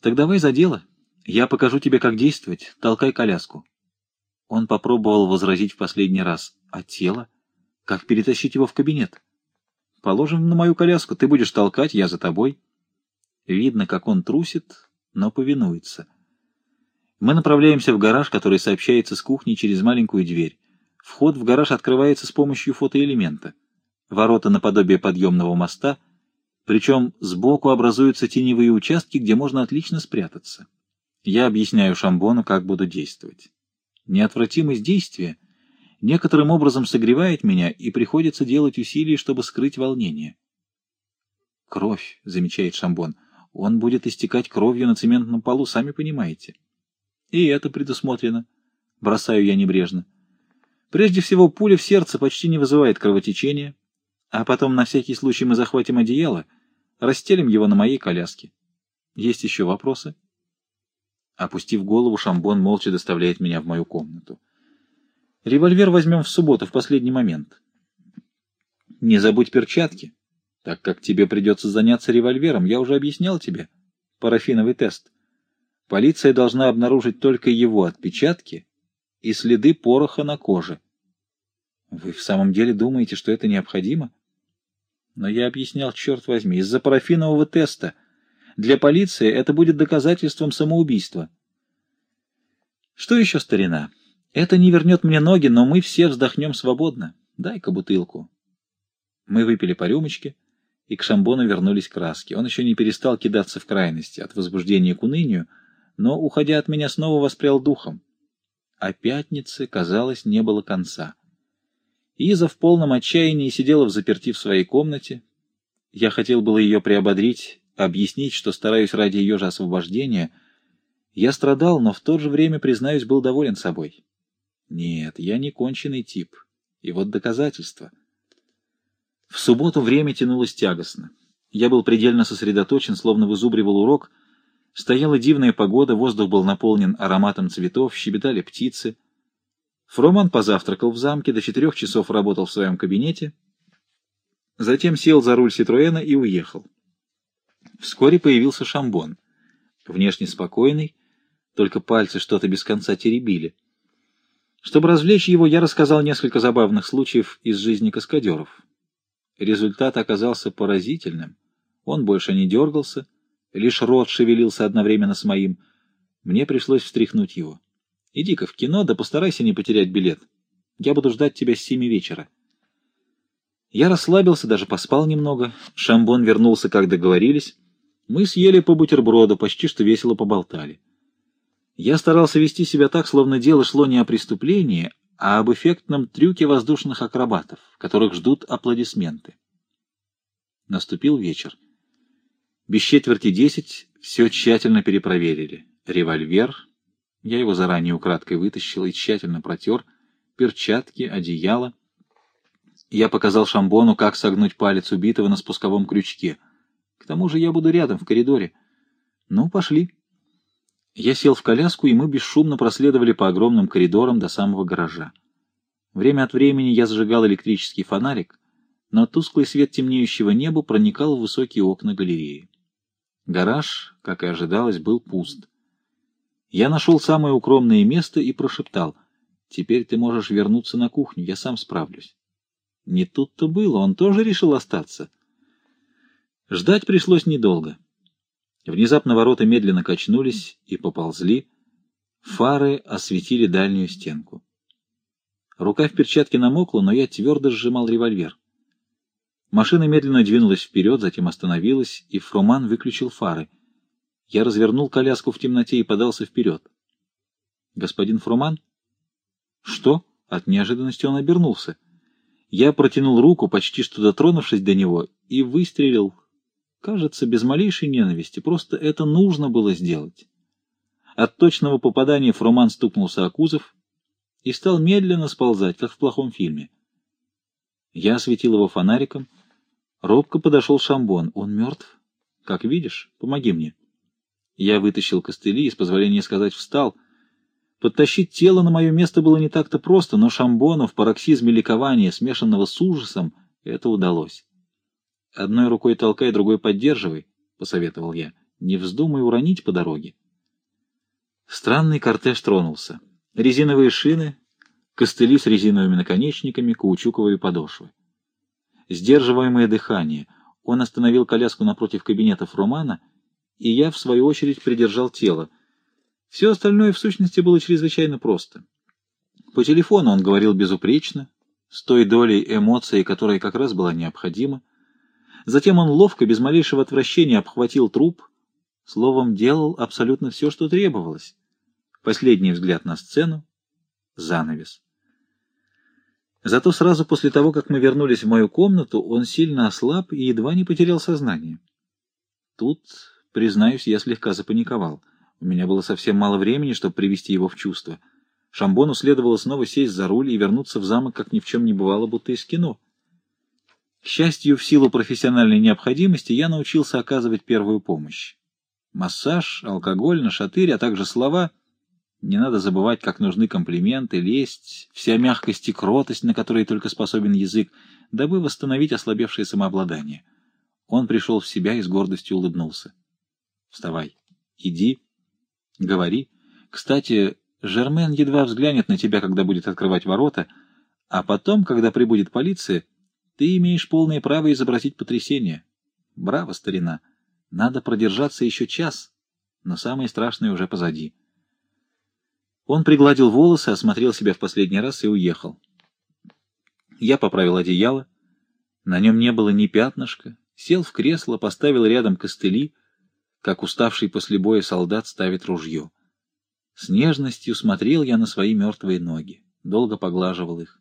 Так давай за дело. Я покажу тебе, как действовать. Толкай коляску. Он попробовал возразить в последний раз. А тело? Как перетащить его в кабинет? Положим на мою коляску. Ты будешь толкать, я за тобой. Видно, как он трусит, но повинуется. Мы направляемся в гараж, который сообщается с кухней через маленькую дверь. Вход в гараж открывается с помощью фотоэлемента. Ворота наподобие подъемного моста, причем сбоку образуются теневые участки, где можно отлично спрятаться. Я объясняю Шамбону, как буду действовать. Неотвратимость действия некоторым образом согревает меня, и приходится делать усилия, чтобы скрыть волнение. «Кровь», — замечает Шамбон, — «он будет истекать кровью на цементном полу, сами понимаете». «И это предусмотрено», — бросаю я небрежно. «Прежде всего, пуля в сердце почти не вызывает кровотечения, а потом на всякий случай мы захватим одеяло, расстелим его на моей коляске. Есть еще вопросы?» Опустив голову, Шамбон молча доставляет меня в мою комнату. «Револьвер возьмем в субботу, в последний момент». «Не забудь перчатки, так как тебе придется заняться револьвером, я уже объяснял тебе. Парафиновый тест. Полиция должна обнаружить только его отпечатки и следы пороха на коже». «Вы в самом деле думаете, что это необходимо?» «Но я объяснял, черт возьми, из-за парафинового теста». Для полиции это будет доказательством самоубийства. Что еще, старина? Это не вернет мне ноги, но мы все вздохнем свободно. Дай-ка бутылку. Мы выпили по рюмочке, и к Шамбону вернулись краски. Он еще не перестал кидаться в крайности, от возбуждения к унынию, но, уходя от меня, снова воспрял духом. А пятницы, казалось, не было конца. Иза в полном отчаянии сидела в заперти в своей комнате. Я хотел было ее приободрить объяснить, что стараюсь ради ее же освобождения. Я страдал, но в то же время, признаюсь, был доволен собой. Нет, я не конченый тип. И вот доказательство. В субботу время тянулось тягостно. Я был предельно сосредоточен, словно вызубривал урок. Стояла дивная погода, воздух был наполнен ароматом цветов, щебетали птицы. Фроман позавтракал в замке, до четырех часов работал в своем кабинете, затем сел за руль Ситроэна и уехал. Вскоре появился Шамбон. Внешне спокойный, только пальцы что-то без конца теребили. Чтобы развлечь его, я рассказал несколько забавных случаев из жизни каскадеров. Результат оказался поразительным. Он больше не дергался, лишь рот шевелился одновременно с моим. Мне пришлось встряхнуть его. «Иди-ка в кино, да постарайся не потерять билет. Я буду ждать тебя с семи вечера». Я расслабился, даже поспал немного. Шамбон вернулся, как договорились. Мы съели по бутерброду, почти что весело поболтали. Я старался вести себя так, словно дело шло не о преступлении, а об эффектном трюке воздушных акробатов, которых ждут аплодисменты. Наступил вечер. Без четверти десять все тщательно перепроверили. Револьвер, я его заранее украдкой вытащил и тщательно протер, перчатки, одеяло. Я показал Шамбону, как согнуть палец убитого на спусковом крючке — к тому же я буду рядом, в коридоре. Ну, пошли. Я сел в коляску, и мы бесшумно проследовали по огромным коридорам до самого гаража. Время от времени я зажигал электрический фонарик, но тусклый свет темнеющего неба проникал в высокие окна галереи. Гараж, как и ожидалось, был пуст. Я нашел самое укромное место и прошептал, «Теперь ты можешь вернуться на кухню, я сам справлюсь». Не тут-то было, он тоже решил остаться. Ждать пришлось недолго. Внезапно ворота медленно качнулись и поползли. Фары осветили дальнюю стенку. Рука в перчатке намокла, но я твердо сжимал револьвер. Машина медленно двинулась вперед, затем остановилась, и Фроман выключил фары. Я развернул коляску в темноте и подался вперед. «Господин Фроман?» «Что?» От неожиданности он обернулся. Я протянул руку, почти что дотронувшись до него, и выстрелил Кажется, без малейшей ненависти, просто это нужно было сделать. От точного попадания Фроман стукнулся о кузов и стал медленно сползать, как в плохом фильме. Я осветил его фонариком. Робко подошел Шамбон. Он мертв? Как видишь, помоги мне. Я вытащил костыли и, с позволения сказать, встал. Подтащить тело на мое место было не так-то просто, но Шамбону в пароксизме ликования, смешанного с ужасом, это удалось. Одной рукой толкай, другой поддерживай, — посоветовал я. Не вздумай уронить по дороге. Странный кортеж тронулся. Резиновые шины, костыли с резиновыми наконечниками, каучуковые подошвы. Сдерживаемое дыхание. Он остановил коляску напротив кабинетов Романа, и я, в свою очередь, придержал тело. Все остальное, в сущности, было чрезвычайно просто. По телефону он говорил безупречно, с той долей эмоций, которая как раз была необходима. Затем он ловко, без малейшего отвращения, обхватил труп, словом, делал абсолютно все, что требовалось. Последний взгляд на сцену — занавес. Зато сразу после того, как мы вернулись в мою комнату, он сильно ослаб и едва не потерял сознание. Тут, признаюсь, я слегка запаниковал. У меня было совсем мало времени, чтобы привести его в чувство. Шамбону следовало снова сесть за руль и вернуться в замок, как ни в чем не бывало, будто из кино. К счастью, в силу профессиональной необходимости я научился оказывать первую помощь. Массаж, алкоголь, нашатырь, а также слова — не надо забывать, как нужны комплименты, лесть, вся мягкость и кротость, на которые только способен язык, дабы восстановить ослабевшее самообладание. Он пришел в себя и с гордостью улыбнулся. «Вставай. Иди. Говори. Кстати, Жермен едва взглянет на тебя, когда будет открывать ворота, а потом, когда прибудет полиция, ты имеешь полное право изобразить потрясение. Браво, старина. Надо продержаться еще час, но самое страшное уже позади». Он пригладил волосы, осмотрел себя в последний раз и уехал. Я поправил одеяло. На нем не было ни пятнышка. Сел в кресло, поставил рядом костыли, как уставший после боя солдат ставит ружье. С нежностью смотрел я на свои мертвые ноги, долго поглаживал их.